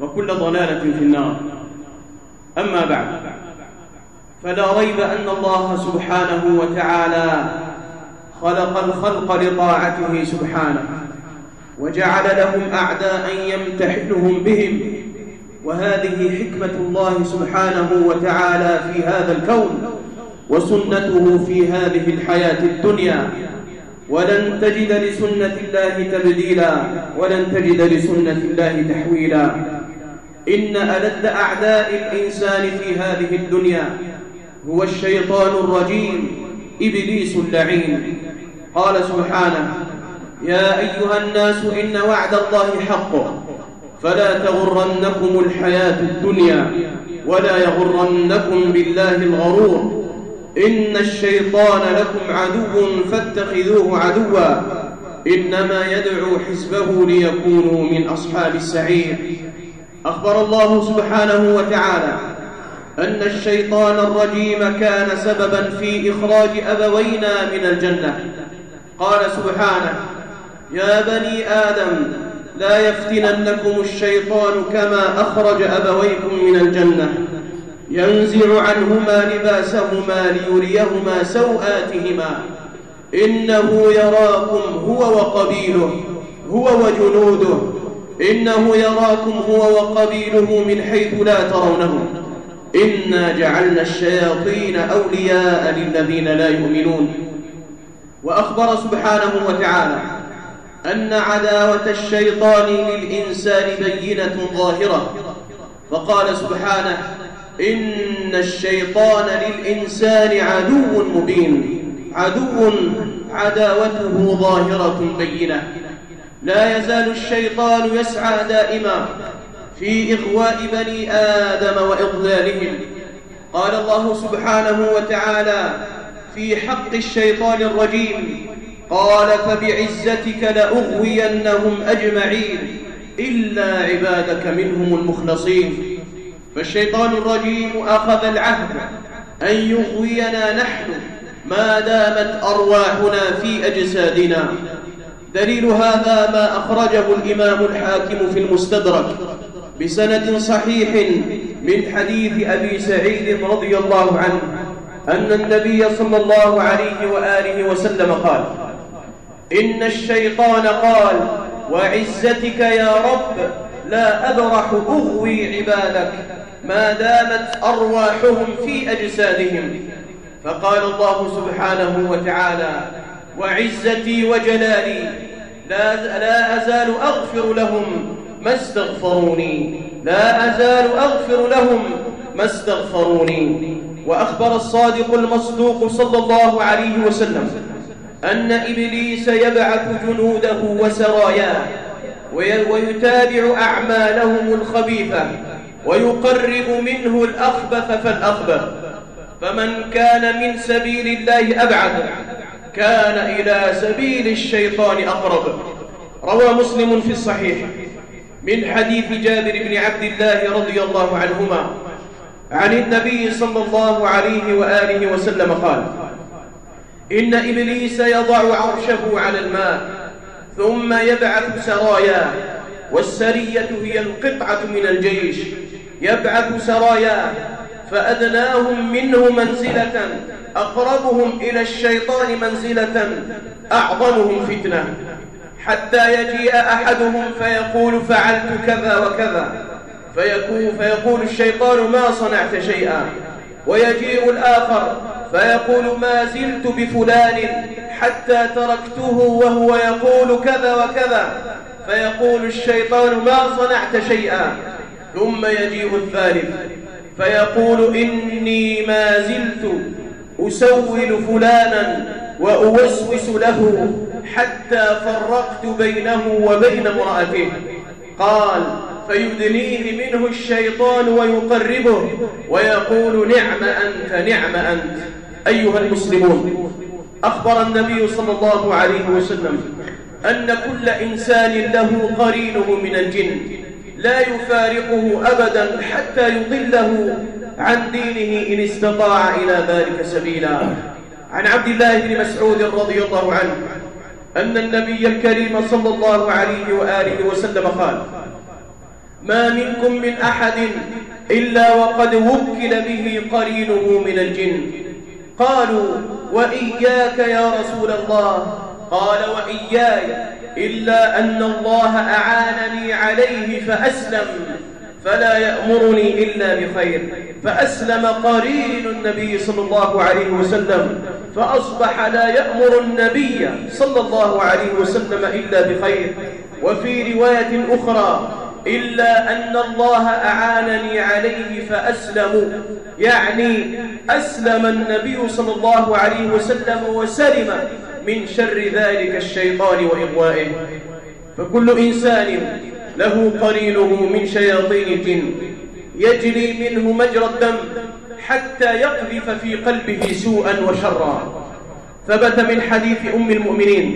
وكل ضلالة في النار. أما بعد فلا ريب أن الله سبحانه وتعالى خلق الخلق لطاعته سبحانه وجعل لهم أعداء يمتحنهم بهم وهذه حكمة الله سبحانه وتعالى في هذا الكون وسنته في هذه الحياة الدنيا. ولن تجد لسنة الله تبديلا ولن تجد لسنة الله تحويلا. إن ألد أعداء الإنسان في هذه الدنيا هو الشيطان الرجيم إبليس اللعين. قال سبحانه يا أيها الناس إن وعد الله حق فلا تغرنكم الحياة الدنيا ولا يغرنكم بالله الغرور. إن الشيطان لكم عدو فاتخذوه عدوا. إنما يدعو حزبه ليكونوا من أصحاب السعير. أخبر الله سبحانه وتعالى أن الشيطان الرجيم كان سببا في إخراج أبوينا من الجنة. قال سبحانه يا بني آدم لا يفتننكم الشيطان كما أخرج أبويكم من الجنة. ينزع عنهما لباسهما ليريهما سوآتهما. إنه يراكم هو وقبيله هو وجنوده. إنه يراكم هو وقبيله من حيث لا ترونهم. إنا جعلنا الشياطين أولياء للذين لا يؤمنون. وأخبر سبحانه وتعالى أن عداوة الشيطان للإنسان بينة ظاهرة. فقال سبحانه إن الشيطان للإنسان عدو مبين. عدو عداوته ظاهرة بينة. لا يزال الشيطان يسعى دائما في إغواء بني آدم وإضلالهم. قال الله سبحانه وتعالى في حق الشيطان الرجيم قال فبعزتك لأغوينهم أجمعين إلا عبادك منهم المخلصين. فالشيطان الرجيم أخذ العهد أن يغوينا نحن ما دامت أرواحنا في أجسادنا. دليل هذا ما أخرجه الإمام الحاكم في المستدرك بسند صحيح من حديث أبي سعيد رضي الله عنه أن النبي صلى الله عليه وآله وسلم قال إن الشيطان قال وعزتك يا رب لا أبرح أغوي عبادك ما دامت أرواحهم في أجسادهم. فقال الله سبحانه وتعالى وعزتي وجلالي لا, لا أزال أغفر لهم ما استغفروني. لا أزال أغفر لهم ما استغفروني. وأخبر الصادق المصدوق صلى الله عليه وسلم أن إبليس يبعث جنوده وسراياه ويتابع أعمالهم الخبيثة ويقرب منه الأخبث فالأخبث. فمن كان من سبيل الله أبعد. كان إلى سبيل الشيطان أقرب. روى مسلم في الصحيح. من حديث جابر بن عبد الله رضي الله عنهما. عن النبي صلى الله عليه وآله وسلم قال إن إبليس يضع عرشه على الماء ثم يبعث سراياه والسرية هي القطعة من الجيش. يبعث سراياه فأدناهم منه منزلة أقربهم إلى الشيطان منزلة أعظمهم فتنة. حتى يجيء أحدهم فيقول فعلت كذا وكذا. فيقول, فيقول الشيطان ما صنعت شيئا. ويجيء الآخر فيقول ما زلت بفلان حتى تركته وهو يقول كذا وكذا. فيقول الشيطان ما صنعت شيئا. ثم يجيء الثالث فيقول إني ما زلت أسول فلانا وأوسوس له حتى فرقت بينه وبين امرأته. قال فيدنيه منه الشيطان ويقربه ويقول نعم أنت نعم أنت. أيها المسلمون أخبر النبي صلى الله عليه وسلم أن كل إنسان له قرينه من الجن. لا يفارقه أبدا حتى يضله عن دينه إن استطاع إلى ذلك سبيلا. عن عبد الله بن مسعود رضي الله عنه أن النبي الكريم صلى الله عليه وآله وسلم قال ما منكم من أحد إلا وقد وكل به قرينه من الجن. قالوا وإياك يا رسول الله؟ قال وإياي. إلا أن الله أعانني عليه فأسلم فلا يأمرني إلا بخير. فأسلم قرين النبي صلى الله عليه وسلم فأصبح لا يأمر النبي صلى الله عليه وسلم إلا بخير. وفي رواية أخرى إلا أن الله أعانني عليه فأسلم يعني أسلم النبي صلى الله عليه وسلم وسلم. من شر ذلك الشيطان وإغوائه. فكل إنسان له قرينه من شياطين الجن يجري منه مجرى الدم حتى يقذف في قلبه سوءا وشرا. ثبت من حديث أم المؤمنين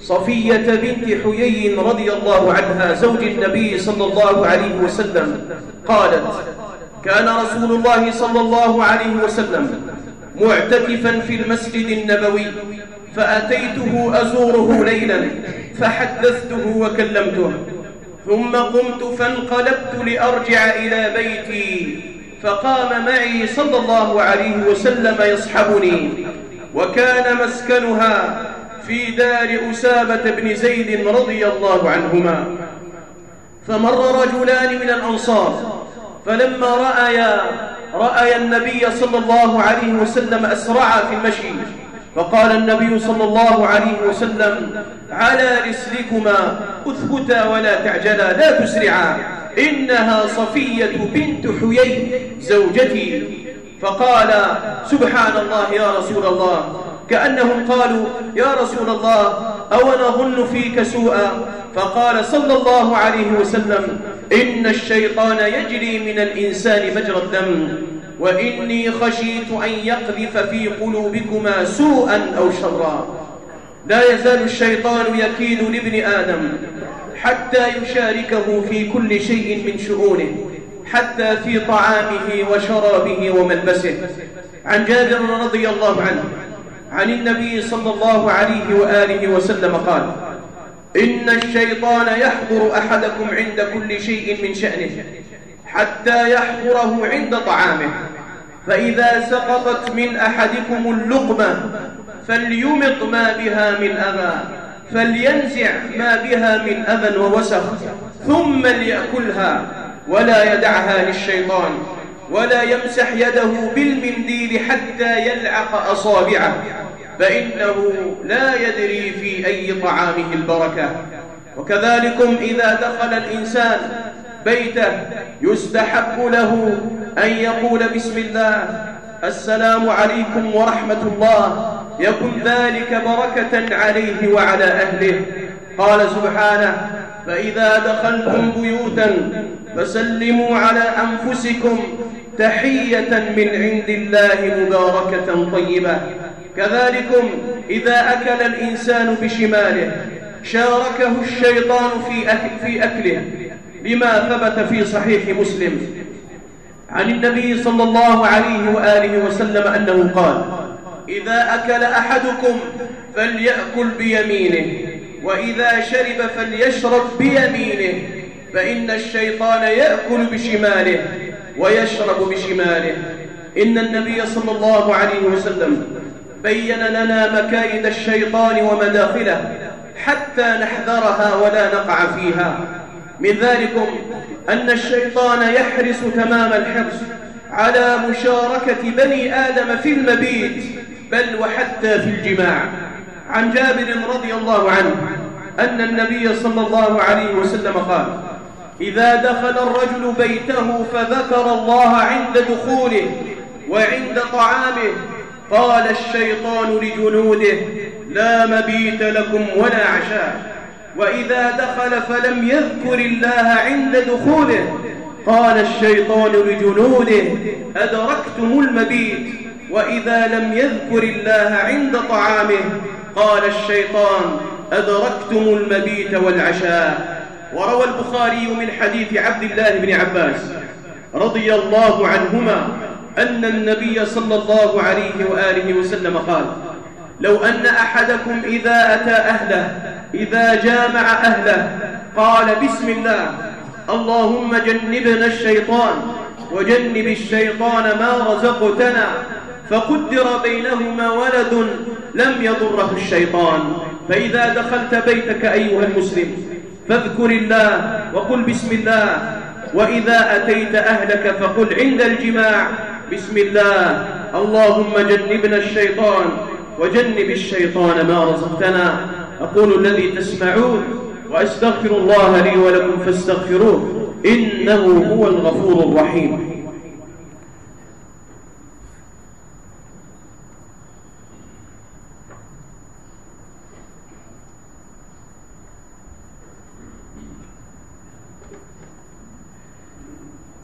صفية بنت حيي رضي الله عنها زوج النبي صلى الله عليه وسلم قالت كان رسول الله صلى الله عليه وسلم معتكفا في المسجد النبوي فأتيته أزوره ليلا فحدثته وكلمته. ثم قمت فانقلبت لأرجع إلى بيتي فقام معي صلى الله عليه وسلم يصحبني. وكان مسكنها في دار أسامة بن زيد رضي الله عنهما. فمر رجلان من الأنصار فلما رأيا رأي النبي صلى الله عليه وسلم أسرعا في المشي. فقال النبي صلى الله عليه وسلم على رسلكما اثبتا ولا تعجلا لا تسرعا إنها صفية بنت حيي زوجتي. فقال سبحان الله يا رسول الله. كأنهم قالوا يا رسول الله أو نظن فيك سوءا؟ فقال صلى الله عليه وسلم إن الشيطان يجري من الإنسان مجرى الدم. وإني خشيت أن يقذف في قلوبكما سوءا أو شرا. لا يزال الشيطان يكيد لابن آدم حتى يشاركه في كل شيء من شؤونه حتى في طعامه وشرابه وملبسه. عن جابر رضي الله عنه عن النبي صلى الله عليه وآله وسلم قال إن الشيطان يحضر أحدكم عند كل شيء من شأنه حتى يحضره عند طعامه. فإذا سقطت من أحدكم اللقمة فليمط ما بها من أذى فلينزع ما بها من أذى ووسخ ثم ليأكلها ولا يدعها للشيطان ولا يمسح يده بالمنديل حتى يلعق أصابعه فإنه لا يدري في أي طعامه البركة. وكذلكم إذا دخل الإنسان بيته يستحب له أن يقول بسم الله السلام عليكم ورحمة الله يكن ذلك بركة عليه وعلى أهله. قال سبحانه فإذا دخلتم بيوتا فسلموا على أنفسكم تحية من عند الله مباركة طيبة. كذلكم إذا أكل الإنسان بشماله شاركه الشيطان في, أكل في أكله. لما ثبت في صحيح مسلم. عن النبي صلى الله عليه وآله وسلم أنه قال إذا أكل أحدكم فليأكل بيمينه وإذا شرب فليشرب بيمينه فإن الشيطان يأكل بشماله ويشرب بشماله. إن النبي صلى الله عليه وسلم بين لنا مكايد الشيطان ومداخله حتى نحذرها ولا نقع فيها. من ذلكم أن الشيطان يحرص تمام الحرص على مشاركة بني آدم في المبيت بل وحتى في الجماع. عن جابر رضي الله عنه أن النبي صلى الله عليه وسلم قال إذا دخل الرجل بيته فذكر الله عند دخوله وعند طعامه قال الشيطان لجنوده لا مبيت لكم ولا عشاء. وإذا دخل فلم يذكر الله عند دخوله قال الشيطان لجنوده أدركتم المبيت؟ وإذا لم يذكر الله عند طعامه قال الشيطان أدركتم المبيت والعشاء. وروى البخاري من حديث عبد الله بن عباس رضي الله عنهما أن النبي صلى الله عليه وآله وسلم قال لو أن أحدكم إذا أتى أهله إذا جامع أهله قال بسم الله. اللهم جنبنا الشيطان وجنب الشيطان ما رزقتنا فقدر بينهما ولد لم يضره الشيطان. فإذا دخلت بيتك أيها المسلم فاذكر الله وقل بسم الله. وإذا أتيت أهلك فقل عند الجماع بسم الله. اللهم جنبنا الشيطان وجنب الشيطان ما رزقتنا. أقول الذي تسمعون وأستغفر الله لي ولكم فاستغفروه إنه هو الغفور الرحيم.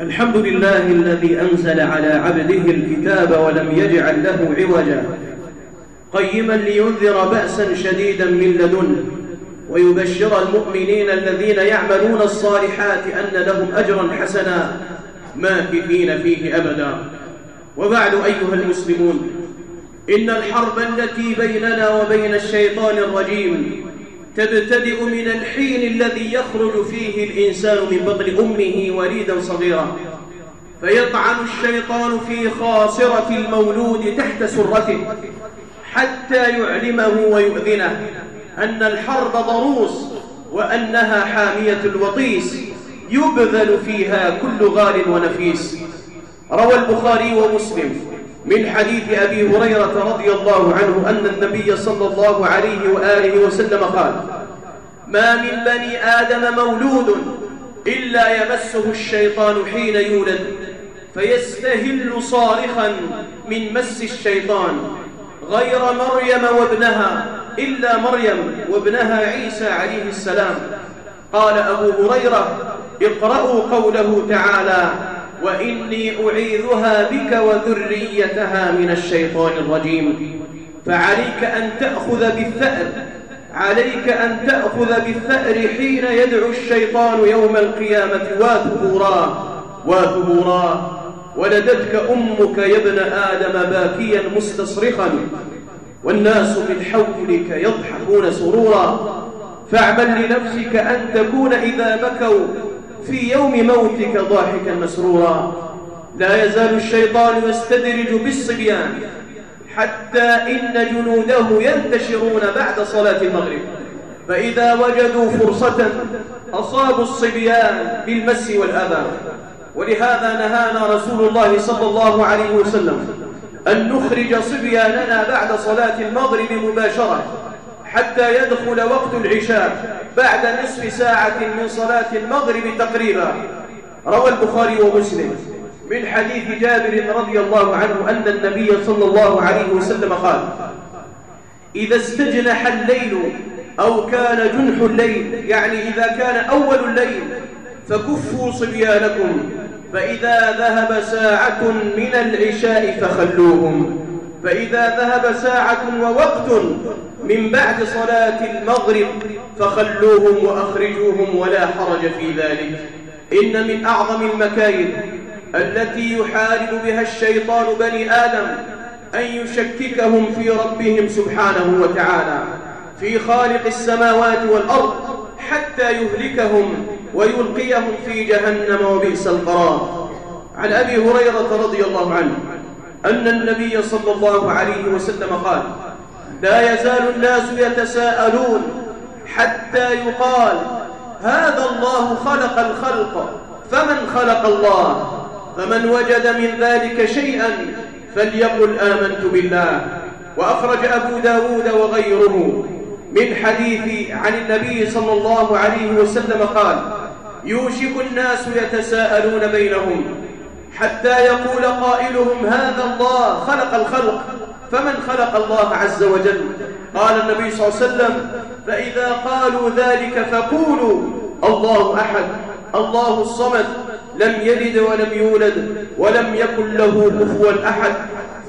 الحمد لله الذي أنزل على عبده الكتاب ولم يجعل له عوجا. قيما لينذر بأسا شديدا من لدنه ويبشر المؤمنين الذين يعملون الصالحات أن لهم أجرا حسنا ماكثين فيه أبدا. وبعد أيها المسلمون إن الحرب التي بيننا وبين الشيطان الرجيم تبتدئ من الحين الذي يخرج فيه الإنسان من بطن أمه وليدا صغيرا. فيطعن الشيطان في خاصرة المولود تحت سرته. حتى يعلمه ويؤذنه أن الحرب ضروس وأنها حامية الوطيس يبذل فيها كل غال ونفيس. روى البخاري ومسلم من حديث أبي هريرة رضي الله عنه أن النبي صلى الله عليه وآله وسلم قال ما من بني آدم مولود إلا يمسه الشيطان حين يولد فيستهل صارخا من مس الشيطان غير مريم وابنها إلا مريم وابنها عيسى عليه السلام. قال أبو هريرة اقرأوا قوله تعالى وإني أعيذها بك وذريتها من الشيطان الرجيم. فعليك أن تأخذ بالثأر عليك أن تأخذ بالثأر حين يدعو الشيطان يوم القيامة واثبورا واثبورا ولدتك أمك يا ابن آدم باكيا مستصرخا والناس من حولك يضحكون سرورا فاعمل لنفسك أن تكون إذا بكوا في يوم موتك ضاحكا مسرورا. لا يزال الشيطان يستدرج بالصبيان حتى إن جنوده ينتشرون بعد صلاة المغرب. فإذا وجدوا فرصة أصابوا الصبيان بالمس والأذى. ولهذا نهانا رسول الله صلى الله عليه وسلم أن نخرج صبياننا بعد صلاة المغرب مباشرة حتى يدخل وقت العشاء بعد نصف ساعة من صلاة المغرب تقريبا. روى البخاري ومسلم من حديث جابر رضي الله عنه أن النبي صلى الله عليه وسلم قال إذا استجنح الليل أو كان جنح الليل يعني إذا كان أول الليل فكفوا صبيانكم فإذا ذهب ساعة من العشاء فخلوهم فإذا ذهب ساعة ووقت من بعد صلاة المغرب فخلوهم وأخرجوهم ولا حرج في ذلك. إن من أعظم المكايد التي يحارب بها الشيطان بني آدم أن يشككهم في ربهم سبحانه وتعالى في خالق السماوات والأرض حتى يهلكهم ويلقيهم في جهنم وبئس القرار. عن أبي هريرة رضي الله عنه أن النبي صلى الله عليه وسلم قال لا يزال الناس يتساءلون حتى يقال هذا الله خلق الخلق فمن خلق الله؟ فمن وجد من ذلك شيئا فليقل آمنت بالله. وأخرج أبو داود وغيره من حديث عن النبي صلى الله عليه وسلم قال يوشك الناس يتساءلون بينهم حتى يقول قائلهم هذا الله خلق الخلق فمن خلق الله عز وجل؟ قال النبي صلى الله عليه وسلم فإذا قالوا ذلك فقولوا الله أحد الله الصمد لم يلد ولم يولد ولم يكن له كفوا أحد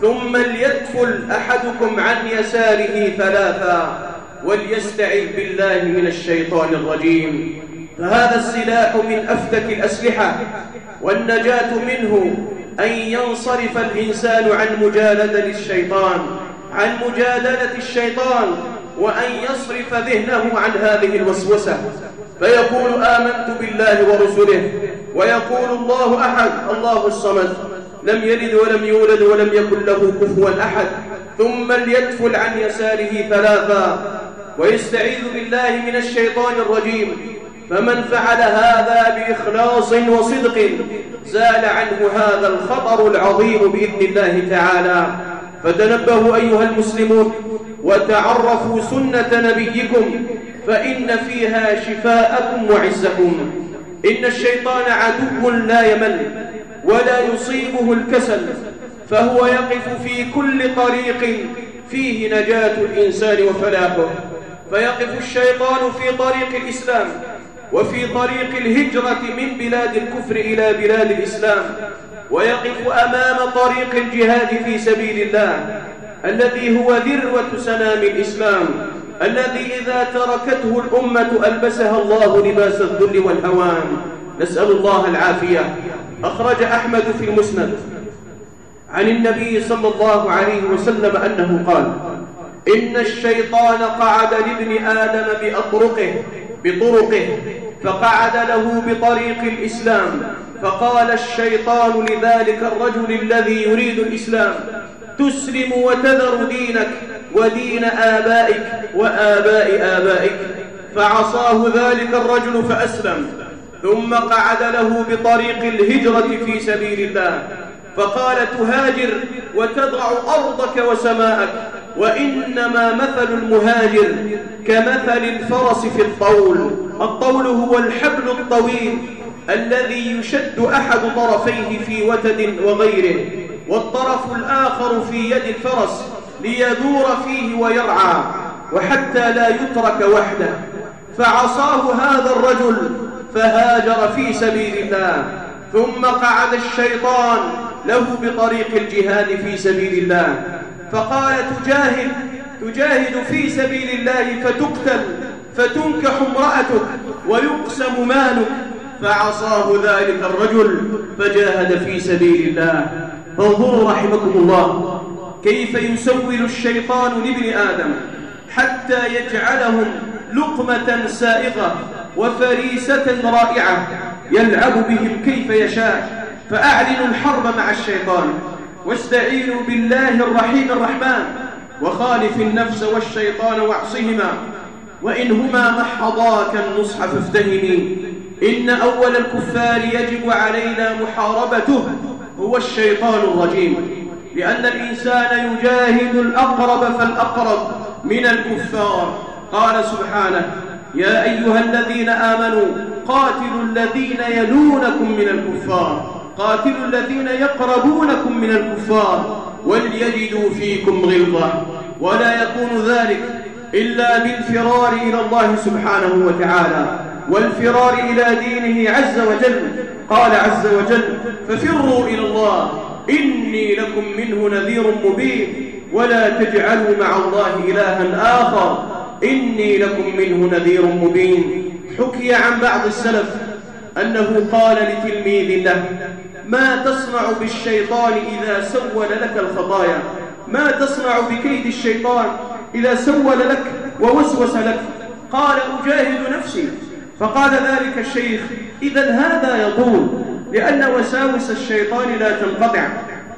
ثم ليدفل أحدكم عن يساره ثلاثا وليستعذ بالله من الشيطان الرجيم. فهذا السلاح من أفتك الأسلحة والنجاة منه أن ينصرف الإنسان عن مجالدة الشيطان عن مجادلة الشيطان وأن يصرف ذهنه عن هذه الوسوسة. فيقول آمنت بالله ورسله ويقول الله أحد الله الصمد لم يلد ولم يولد ولم يكن له كفوا أحد ثم ليدفل عن يساره ثلاثا. ويستعيذ بالله من الشيطان الرجيم. فمن فعل هذا بإخلاص وصدق زال عنه هذا الخطر العظيم بإذن الله تعالى. فتنبهوا أيها المسلمون وتعرفوا سنة نبيكم فإن فيها شفاءكم وعزكم. إن الشيطان عدو لا يمل ولا يصيبه الكسل فهو يقف في كل طريق فيه نجاة الإنسان وفلاحه. فيقف الشيطان في طريق الإسلام وفي طريق الهجرة من بلاد الكفر إلى بلاد الإسلام ويقف أمام طريق الجهاد في سبيل الله الذي هو ذروة سنام الإسلام الذي إذا تركته الأمة ألبسها الله لباس الذل والهوان. نسأل الله العافية. أخرج أحمد في المسند. عن النبي صلى الله عليه وسلم أنه قال إن الشيطان قعد لابن آدم بأطرقه بطرقه فقعد له بطريق الإسلام. فقال الشيطان لذلك الرجل الذي يريد الإسلام تسلم وتذر دينك ودين آبائك وآباء آبائك. فعصاه ذلك الرجل فأسلم. ثم قعد له بطريق الهجرة في سبيل الله. فقال تهاجر وتضع أرضك وسماءك. وإنما مثل المهاجر كمثل الفرس في الطول. الطول هو الحبل الطويل الذي يشد أحد طرفيه في وتد وغيره والطرف الآخر في يد الفرس ليدور فيه ويرعى وحتى لا يترك وحده. فعصاه هذا الرجل فهاجر في سبيل الله. ثم قعد الشيطان له بطريق الجهاد في سبيل الله. فقال تجاهد تجاهد في سبيل الله فتقتل فتنكح امرأتك ويقسم مالك. فعصاه ذلك الرجل فجاهد في سبيل الله. فانظروا رحمكم الله كيف يسول الشيطان لابن آدم حتى يجعلهم لقمة سائغة وفريسة رائعة يلعب بهم كيف يشاء. فأعلنوا الحرب مع الشيطان. واستعينوا بالله الرحيم الرحمن وخالف النفس والشيطان واعصهما وإنهما محضاك النصح فافتهمي. إن أول الكفار يجب علينا محاربته هو الشيطان الرجيم لأن الإنسان يجاهد الأقرب فالأقرب من الكفار. قال سبحانه يا أيها الذين آمنوا قاتلوا الذين يلونكم من الكفار. قاتلوا الذين يقربونكم من الكفار وليجدوا فيكم غلظة. ولا يكون ذلك إلا بالفرار إلى الله سبحانه وتعالى والفرار إلى دينه عز وجل. قال عز وجل ففروا إلى الله إني لكم منه نذير مبين ولا تجعلوا مع الله إلها آخر إني لكم منه نذير مبين. حكي عن بعض السلف أنه قال لتلميذ له ما تصنع بالشيطان إذا سول لك الخطايا؟ ما تصنع بكيد الشيطان إذا سول لك ووسوس لك؟ قال أجاهد نفسي. فقال ذلك الشيخ إذا هذا يطول لأن وساوس الشيطان لا تنقطع.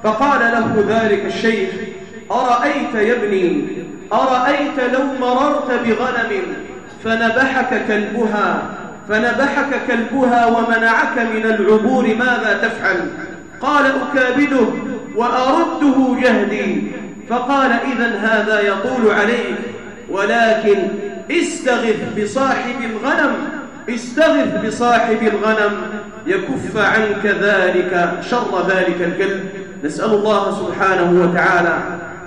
فقال له ذلك الشيخ أرأيت يا ابني أرأيت لو مررت بغنم فنبحك كلبها فنبحك كلبها ومنعك من العبور ماذا تفعل؟ قال أكابده وأرده جهدي. فقال إذا هذا يطول عليك. ولكن استغث بصاحب الغنم استغث بصاحب الغنم يكف عنك ذلك شر ذلك الكلب. نسأل الله سبحانه وتعالى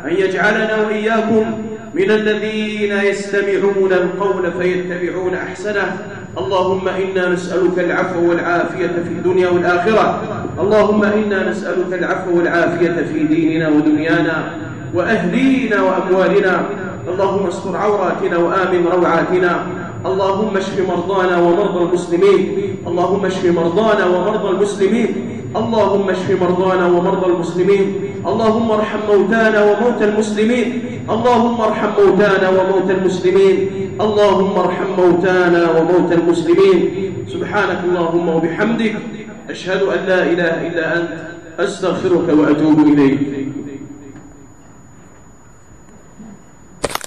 أن يجعلنا وإياكم من الذين يستمعون القول فيتبعون أحسنه. اللهم إنا نسألك العفو والعافية في الدنيا والآخرة. اللهم إنا نسألك العفو والعافية في ديننا ودنيانا وأهلينا وأموالنا. اللهم استر عوراتنا وآمن روعاتنا. اللهم اشف مرضانا ومرضى المسلمين. اللهم اشف مرضانا ومرضى المسلمين. اللهم اشف مرضانا ومرضى المسلمين. اللهم ارحم موتانا وموتى المسلمين. اللهم ارحم موتانا وموتى المسلمين. اللهم ارحم موتانا وموتى المسلمين. سبحانك اللهم وبحمدك أشهد أن لا إله إلا أنت أستغفرك وأتوب إليك.